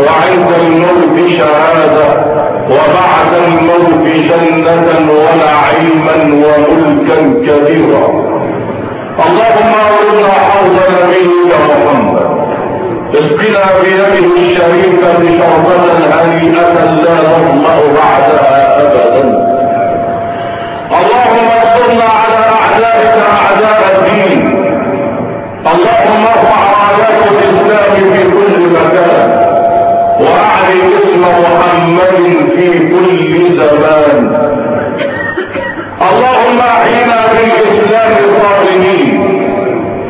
وعند الموت شهادة وبعد الموت جنة ونعيما وملكا كبيرا. اللهم أولنا حوض نبيك محمد. اسقنا بيده الشريفة شربة هنيئة لا نظمأ بعدها أبدا. اللهم صلنا الرحمن اللهم احينا بالإسلام صالحين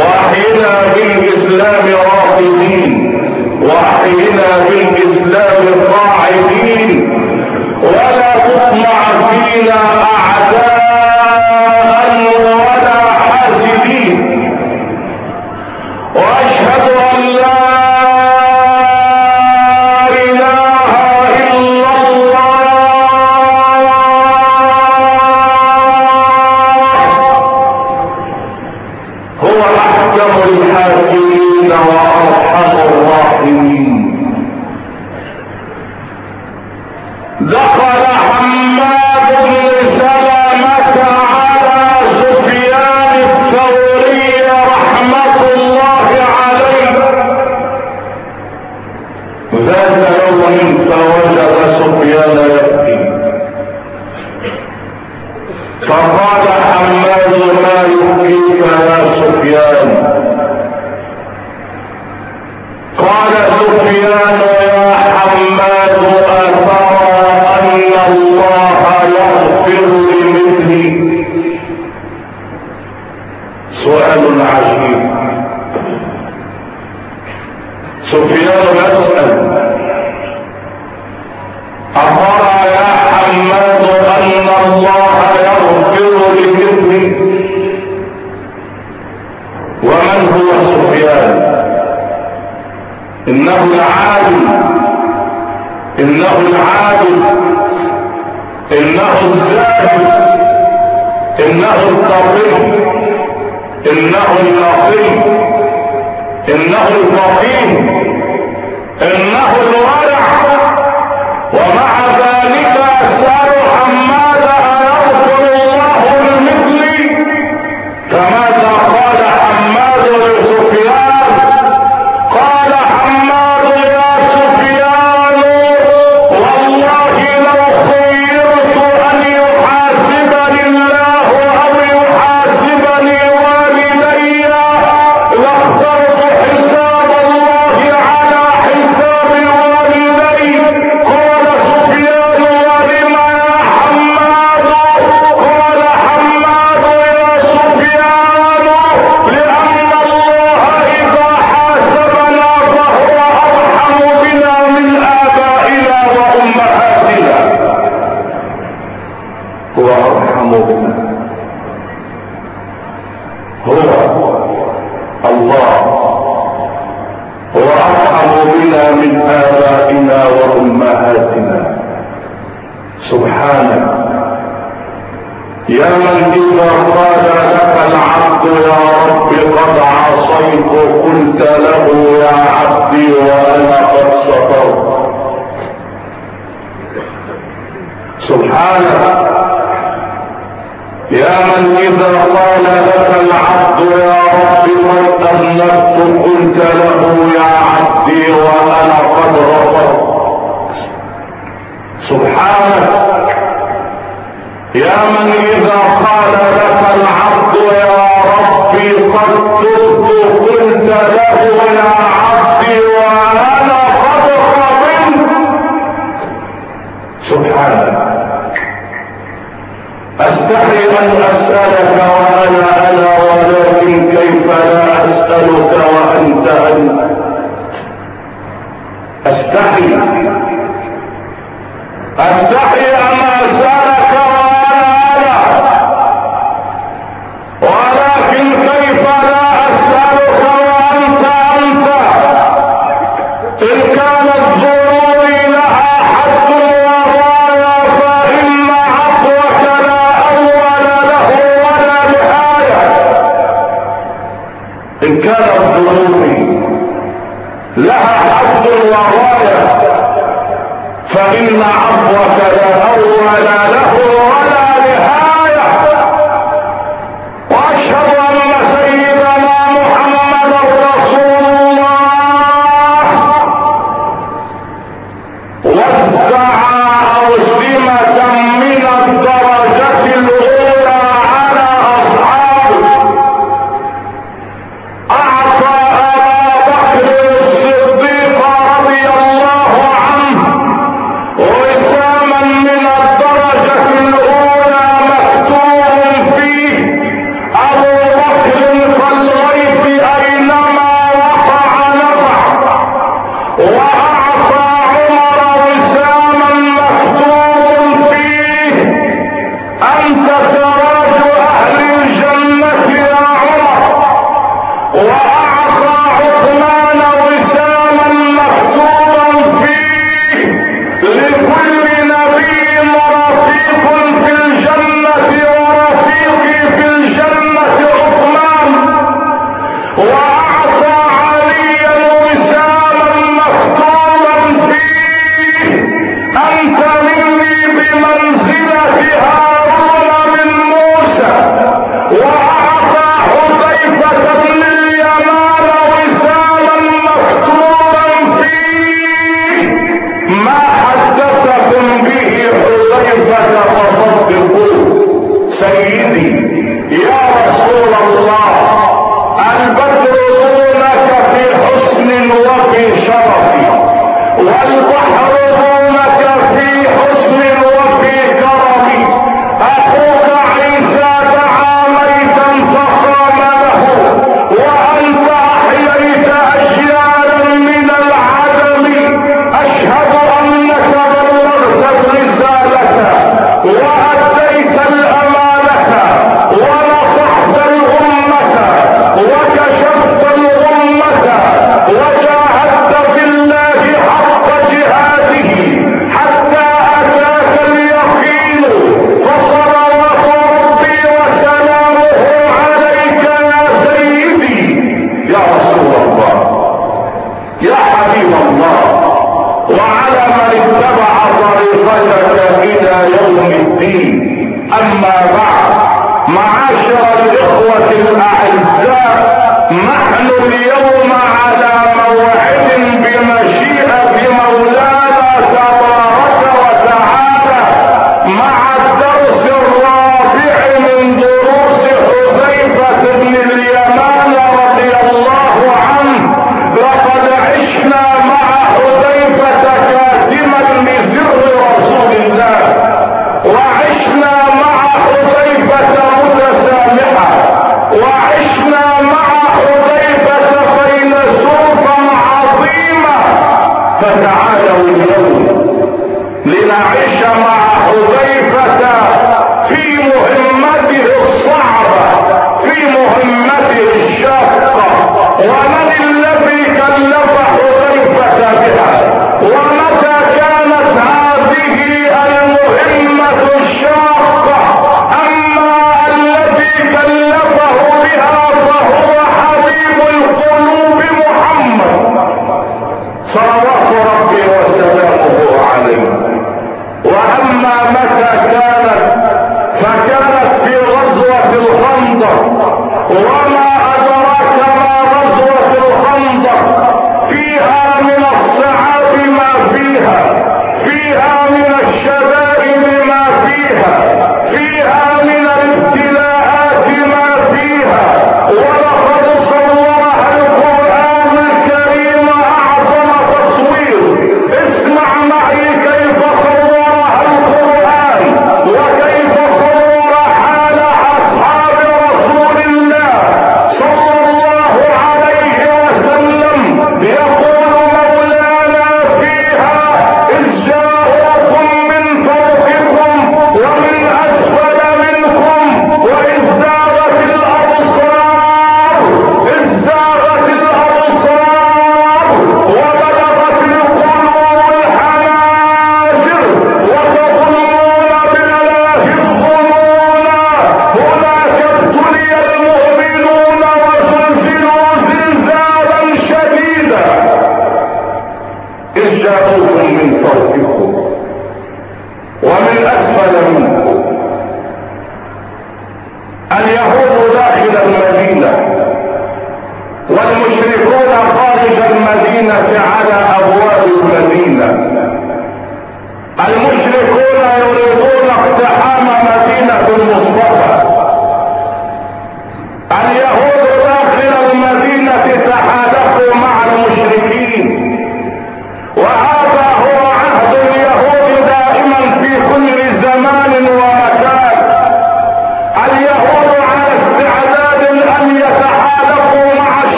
واحينا بالإسلام راقدين واحينا بالإسلام قاعدين ولا تطمع فينا أعداء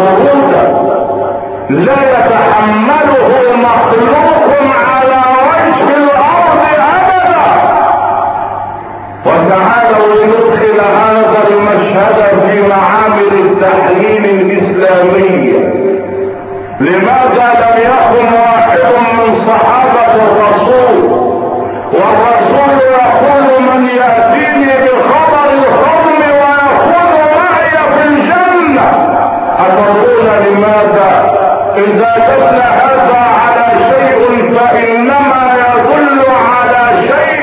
الورود لا يتحمله مخلوق على وجه الأرض أبدا. وتعالوا لندخل هذا المشهد في معامل التحليل الاسلاميه لماذا لم يكن واحد من صحابة الرسول؟ والرسول يقول من يأتيني بخبر الخبر تقول لماذا؟ إذا دل هذا على شيء فإنما يدل على شيء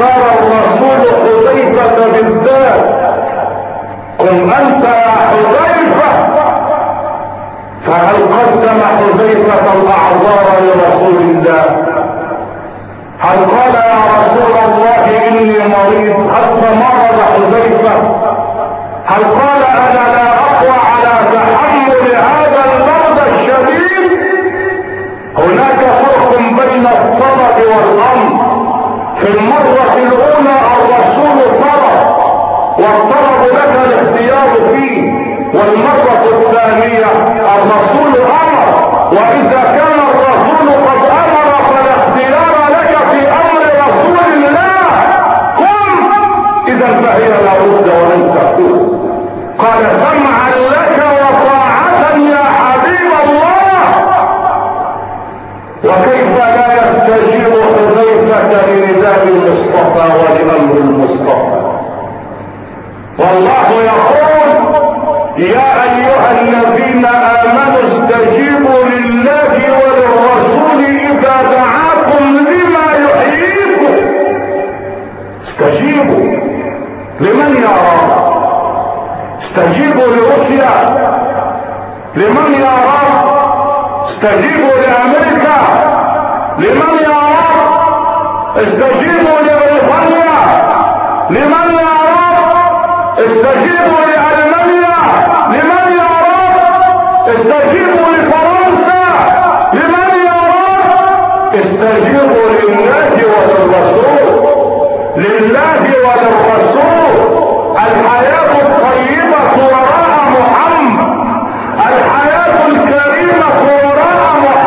قال الرسول حذيفة بالذات قل أنت يا حذيفة. فهل قدم حذيفة الأعذار لرسول الله؟ هل قال يا رسول الله إني مريض؟ حتى مرض حذيفة؟ هل قال أنا لا أقوى على تحمل هذا المرض الشديد؟ هناك فرق بين الصمد والأمر. المرة الأولى الرسول طلب والطلب لك الاختيار فيه. والمرة الثانية الرسول أمر وإذا كان الرسول قد أمر فلا اختيار لك في أمر رسول الله. قم! إذا فهي لابد ولن تكون قال سمعا لك وطاعة يا حبيب الله. وكيف لا يستجيب المصطفى ولأمر المصطفى. والله يقول يا أيها الذين آمنوا استجيبوا لله وللرسول إذا دعاكم لما يحييكم. استجيبوا. لمن يرى استجيبوا لروسيا. لمن يرى استجيبوا لأمريكا. لمن يرى استجيبوا لأمريكا. لمن يعرف استجيبوا لألمانيا لمن يعرف استجيبوا لفرنسا لمن يعرف استجيبوا لله وللرسول لله وللرسول. الحياة الطيبة وراء محمد الحياة الكريمة وراء محمد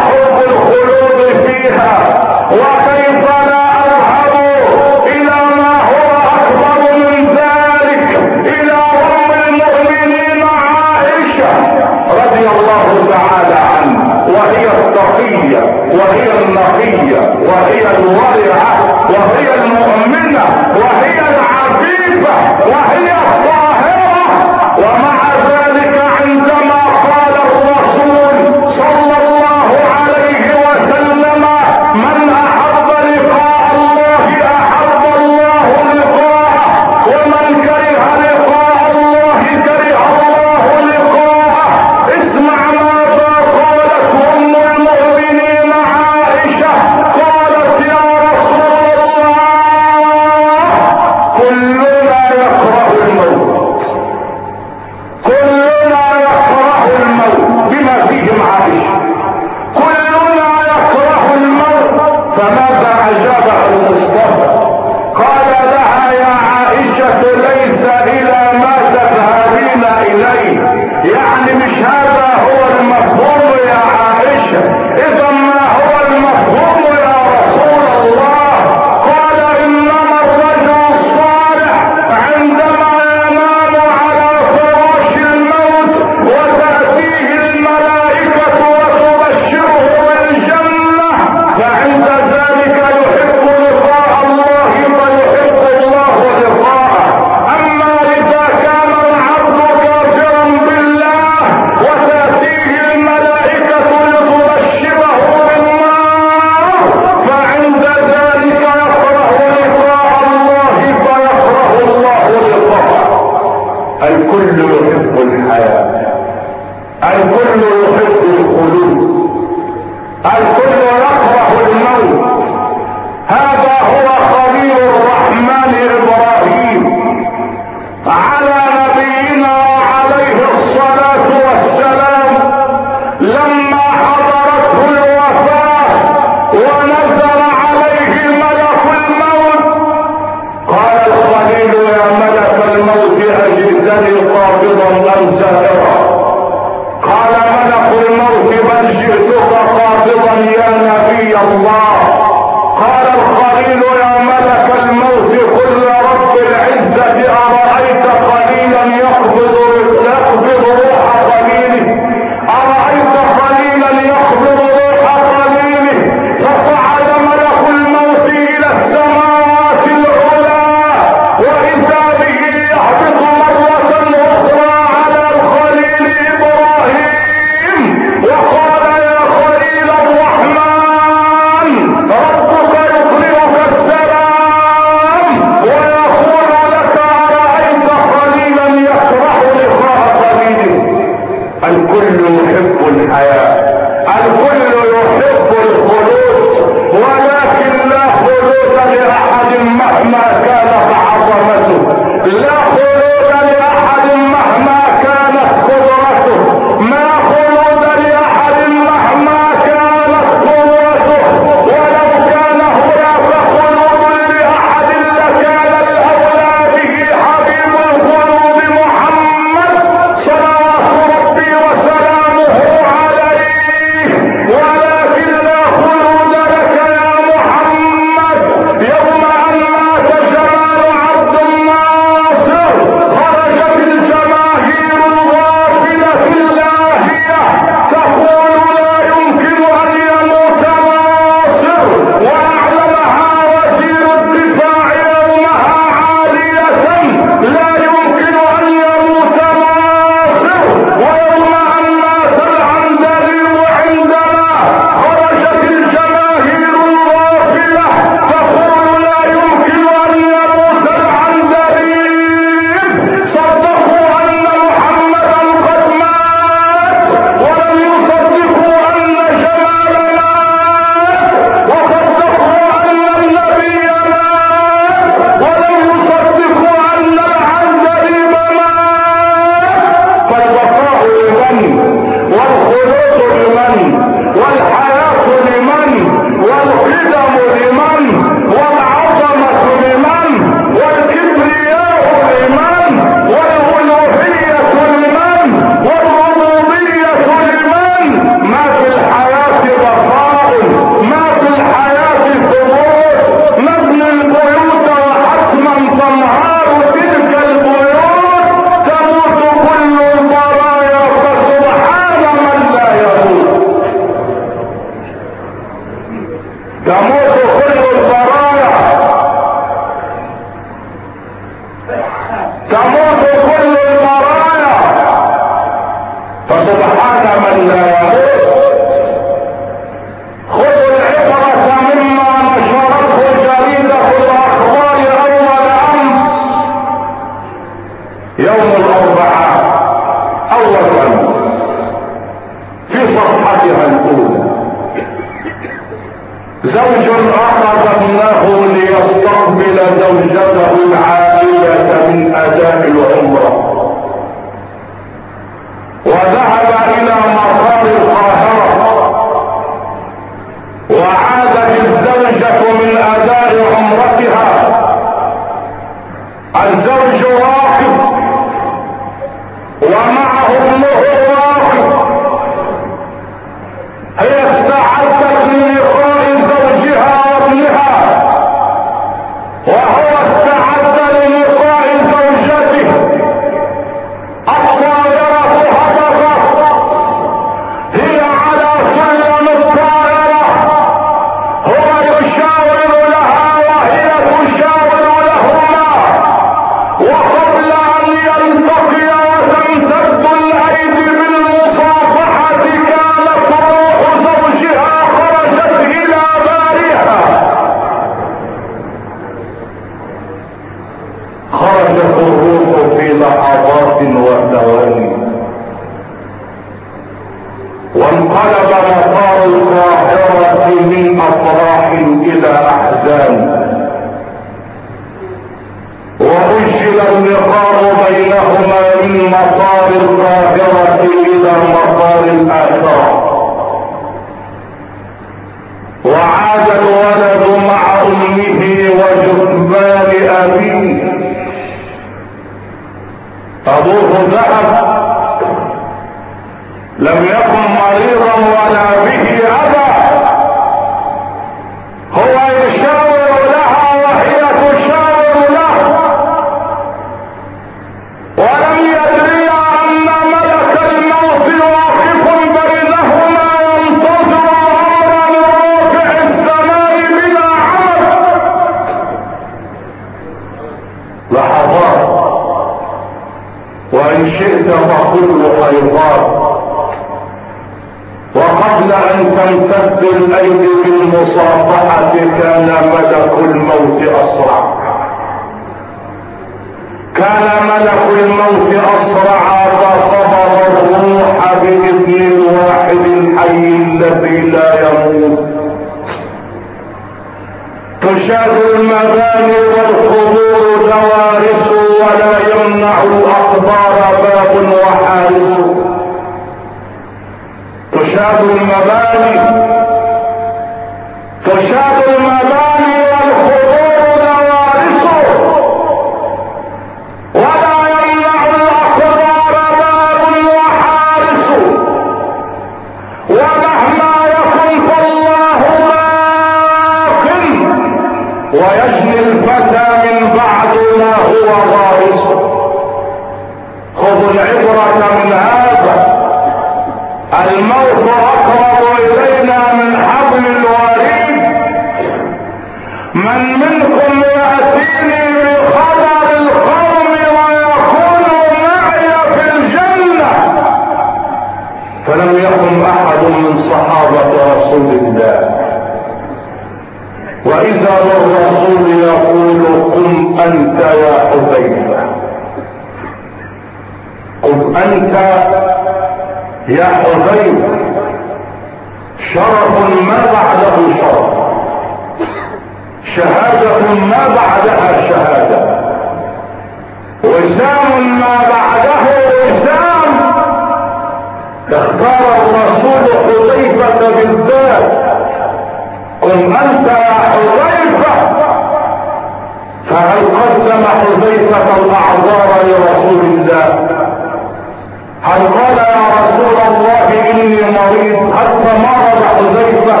الحديث حتى مرض حذيفة؟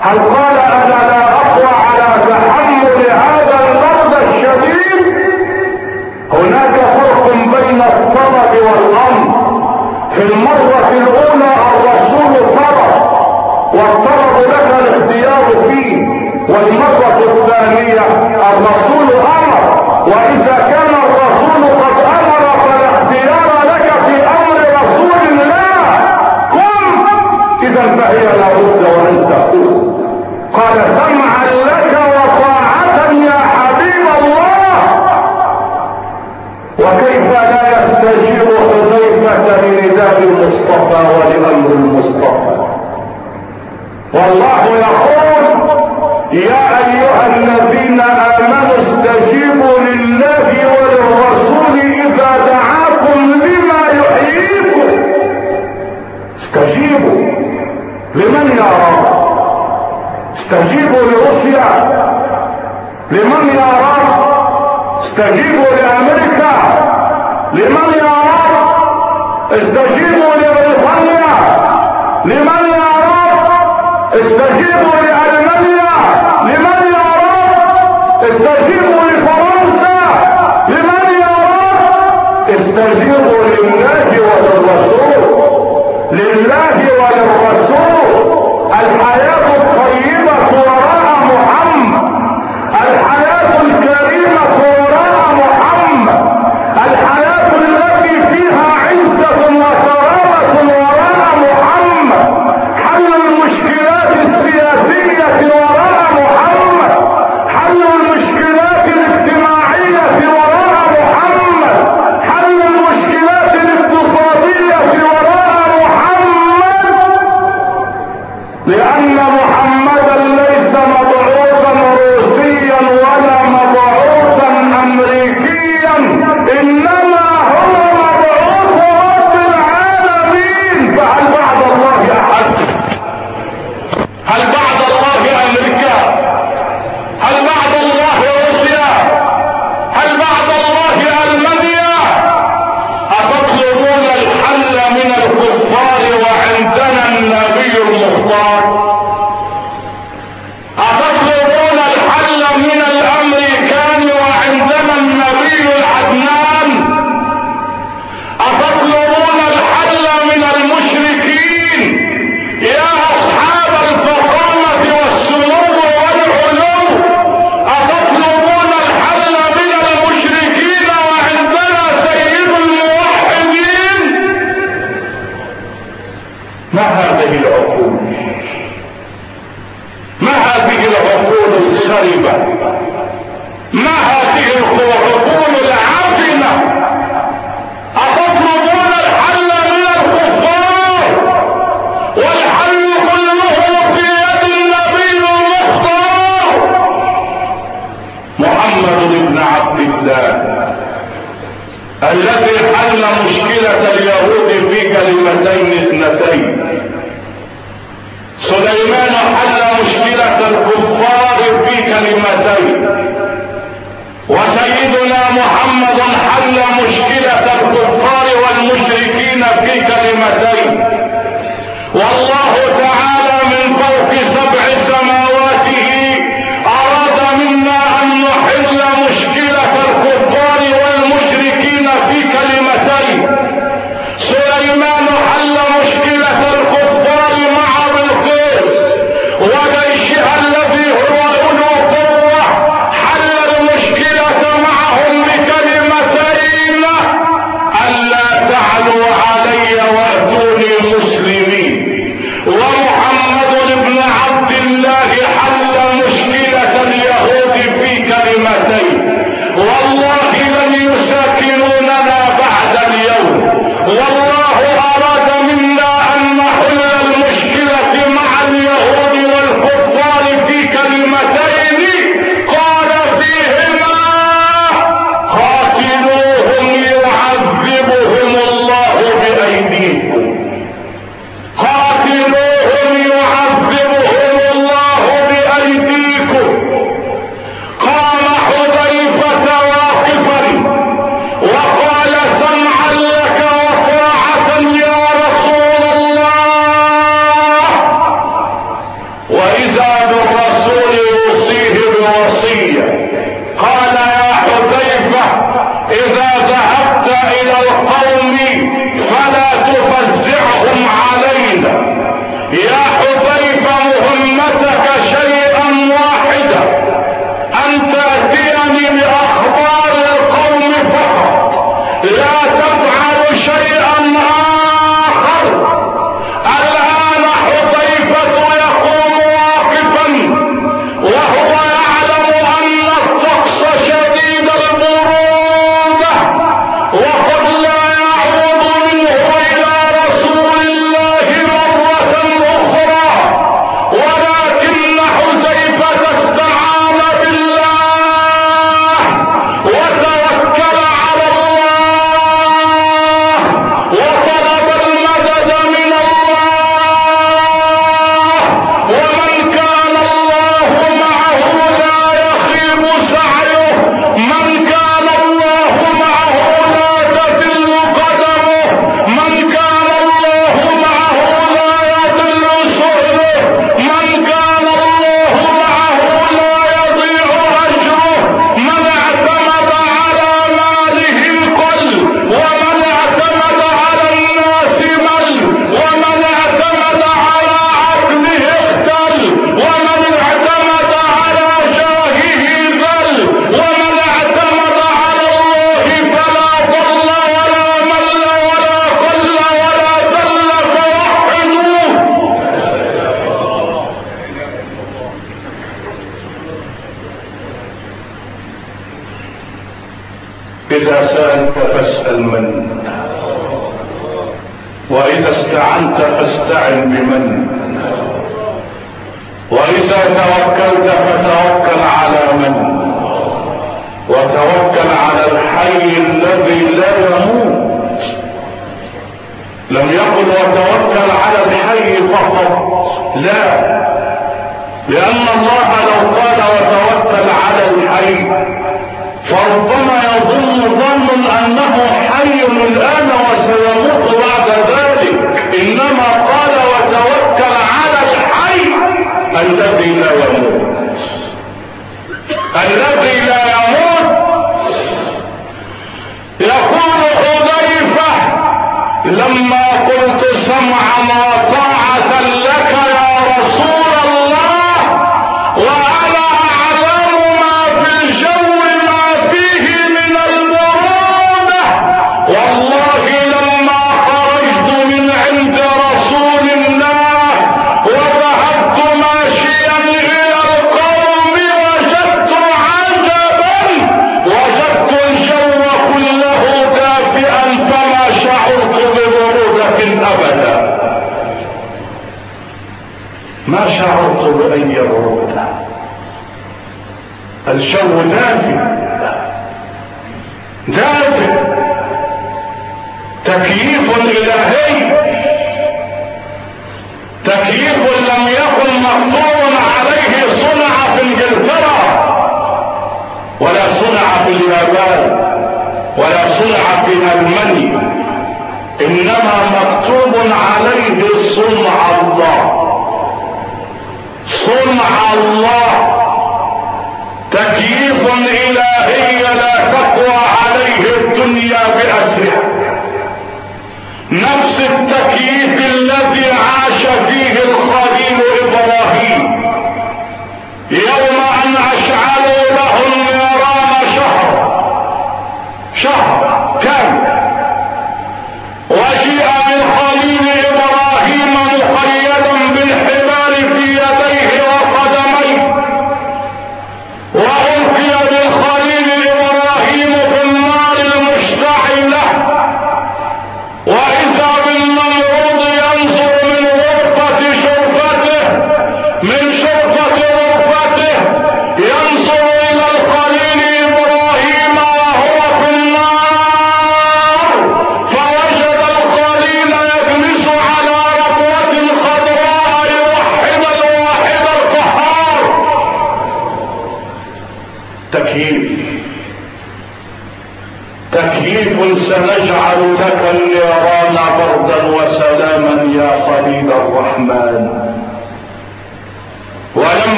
هل قال أنا لا أقوى على تحمل هذا المرض الشديد؟ هناك فرق بين الطلب والأمر. في المرة الأولى الرسول طلب والطلب لك الاختيار فيه. والمرة الثانية الرسول أمر وإذا كان الرسول قد أمر فلا اختيار فهي لابد وأن تقول. قال سمعا لك وطاعة يا حبيب الله. وكيف لا يستجيب حذيفة لنداء المصطفى ولأمر المصطفى؟ والله يقول يا أيها الذين آمنوا استجيبوا لله وللرسول إذا دعاكم لما يحييكم. استجيبوا. لمن يا رب؟ استجيبوا لروسيا. لمن يا رب؟ استجيبوا لأمريكا. لمن يا رب؟ استجيبوا لبريطانيا. لمن يا رب؟ استجيبوا لألمانيا. لمن يا رب؟ استجيبوا لفرنسا. لمن يا رب؟ استجيبوا للناس. Aí eu vou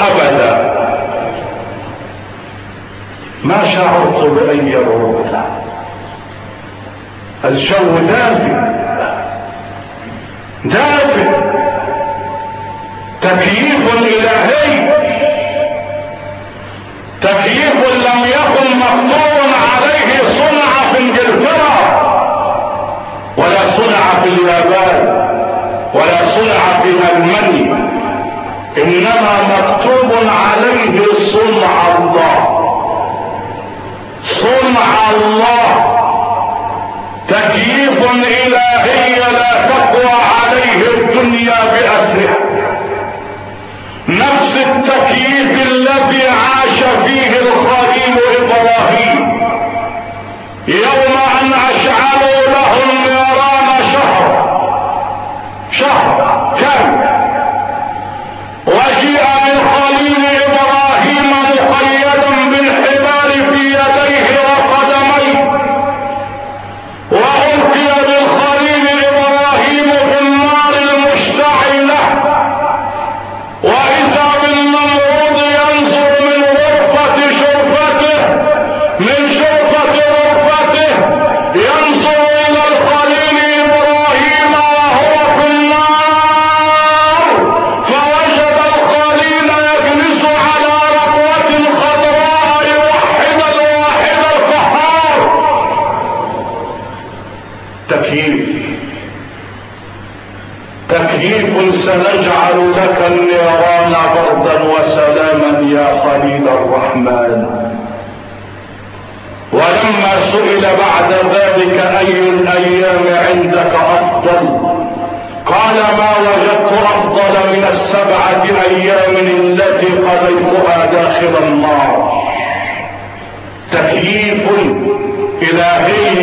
أبدا. ما شعرت بأي روح الجو دافئ دافئ تكييف إلهي. تكييف لم يكن مقدور عليه صنع في انجلترا ولا صنع في اليابان ولا صنع في ألمانيا. إنما مقدور عليه صنع الله. صنع الله. أيام التي قضيتها داخل النار. تكييف إلهي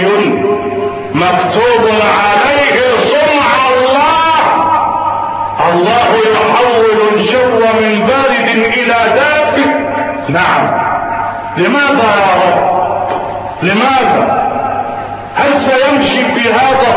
مكتوب عليه صنع الله. الله يحول الجو من بارد إلى دافئ. نعم. لماذا؟ يا رب لماذا؟ هل سيمشي في هذا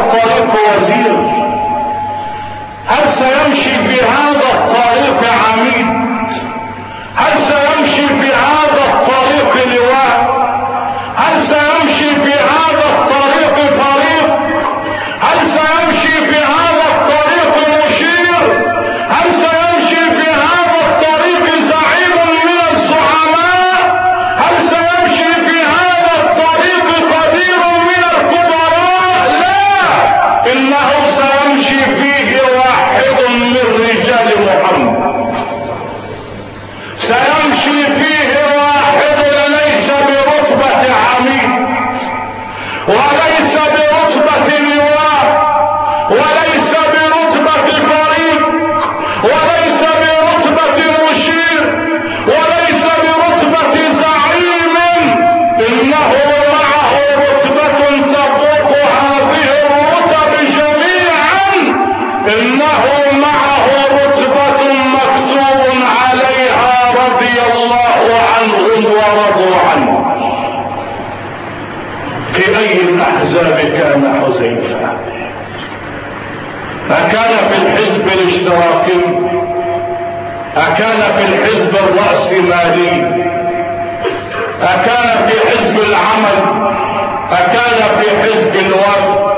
أتانا في حزب الوطن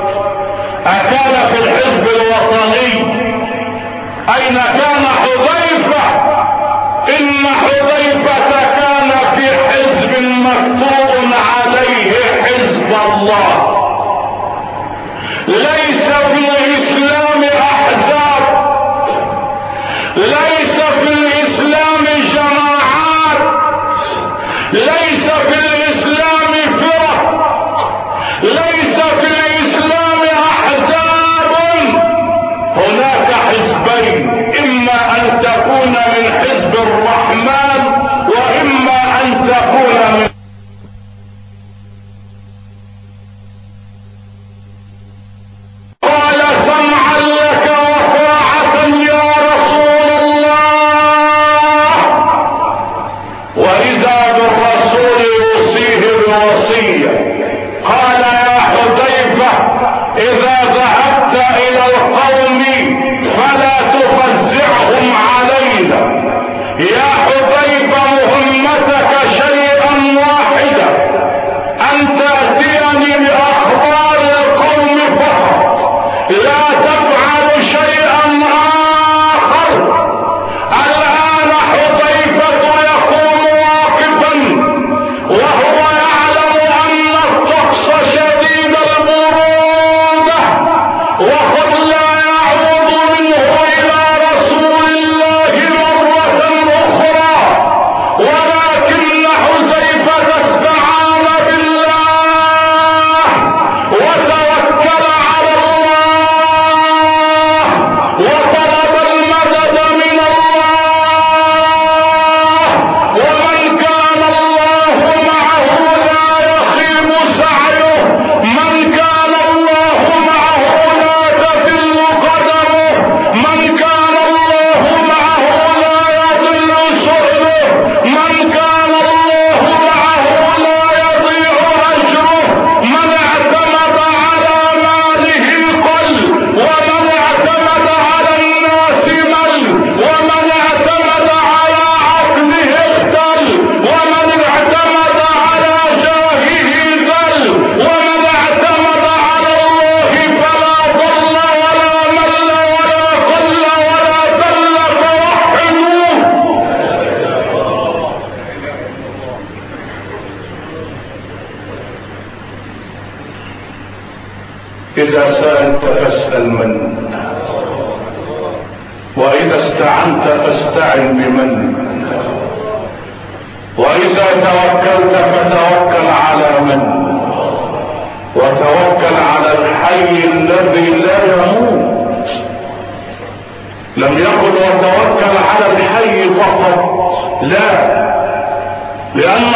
أتانا في الحزب الوطني. أين كان حذيفة؟ إن حذيفة كان في حزب مكتوب عليه حزب الله. عين من واذا توكلت فتوكل على من؟ وتوكل على الحي الذي لا يموت. لم يقل وتوكل على الحي فقط. لا. لأن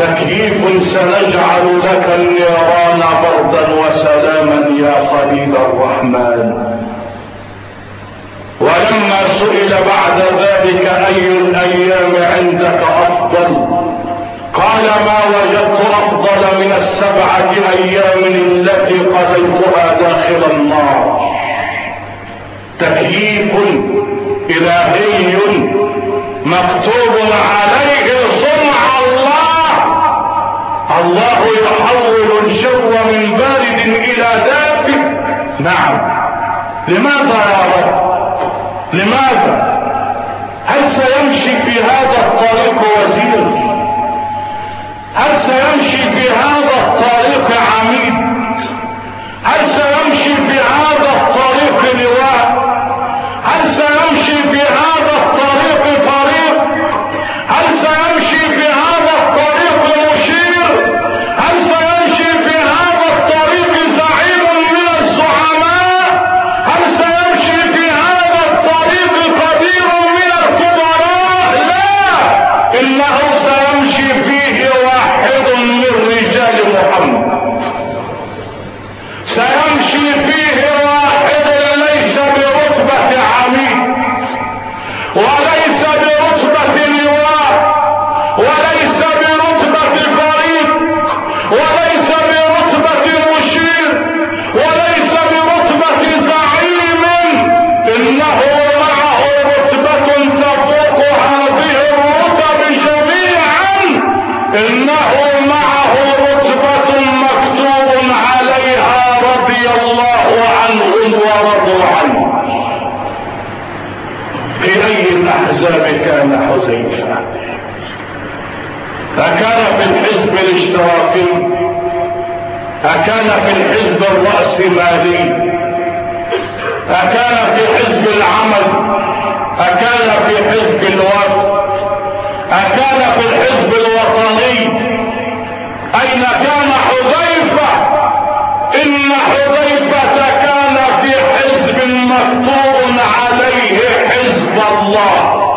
تكييف سنجعل لك النيران بردا وسلاما يا خليل الرحمن. ولما سئل بعد ذلك أي الأيام عندك أفضل؟ قال ما وجدت أفضل من السبعة أيام التي قضيتها داخل النار. تكييف إلهي مكتوب على لماذا يا رب؟ لماذا؟ هل سيمشي في هذا الطريق وزير؟ هل سيمشي في هذا الطريق عزيز كان في الحزب الرأسمالي أكان في حزب العمل. أكان في حزب الوفد أكان في الحزب الوطني. أين كان حذيفة؟ إن حذيفة كان في حزب مفتوح عليه حزب الله.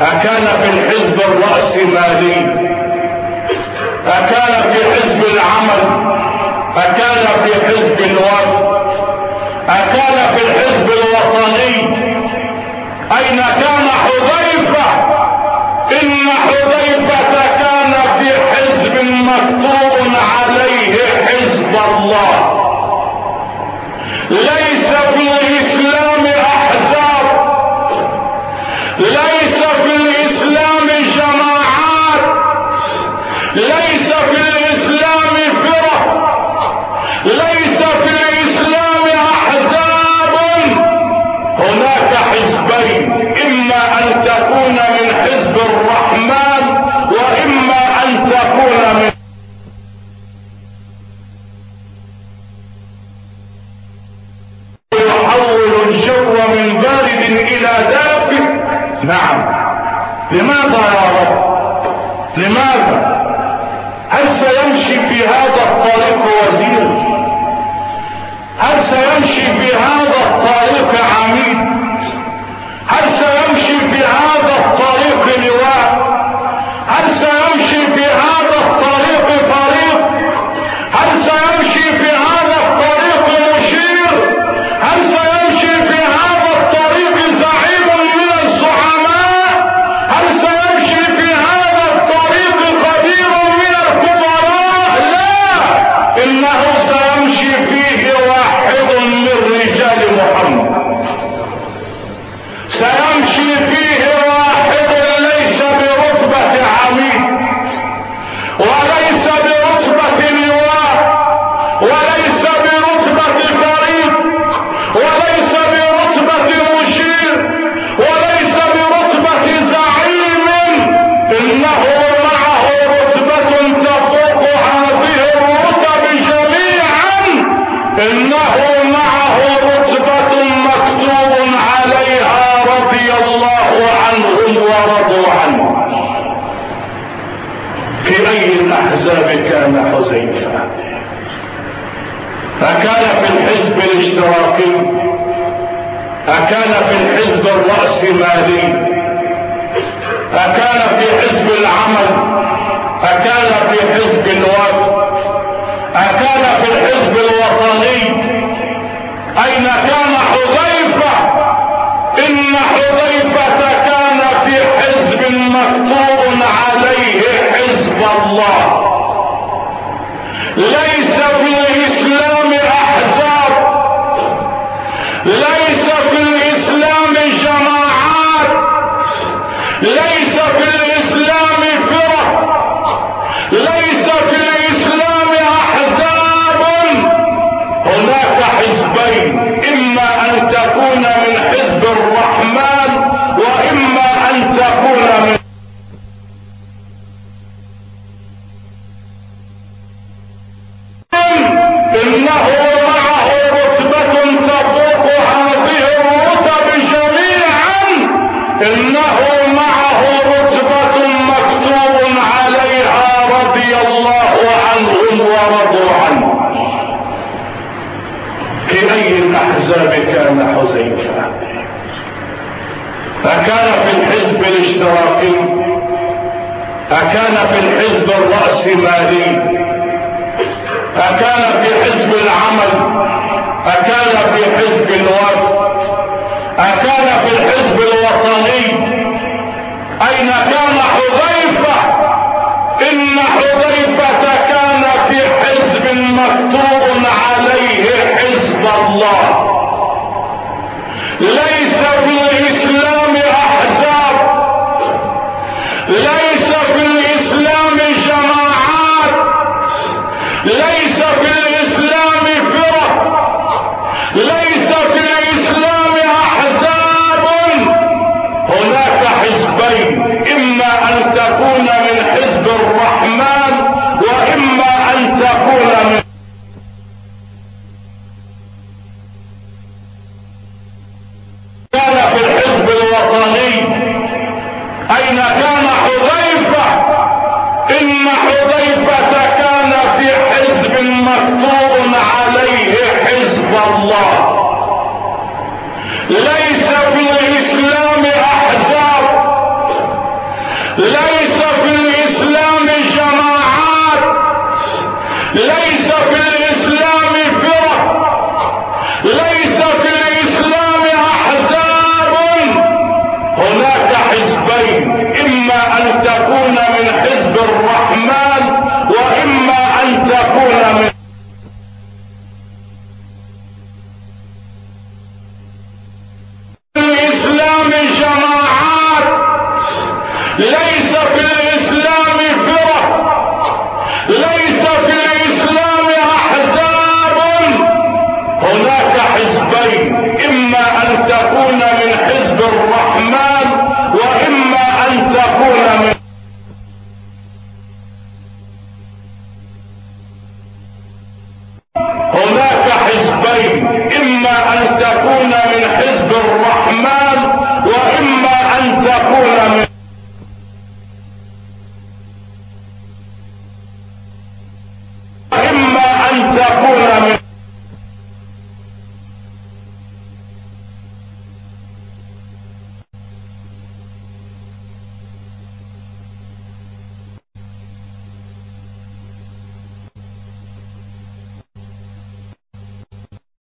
أكان في الحزب الرأسمالي أكان في حزب العمل. أكان في حزب الوفد أكان في الحزب الوطني. أين كان حذيفة؟ إن حذيفة كان في حزب مكتوب عليه حزب الله. يا نعم. لماذا يا رب؟ لماذا؟ هل سيمشي في هذا الطريق وزير؟ هل سيمشي في هذا الطريق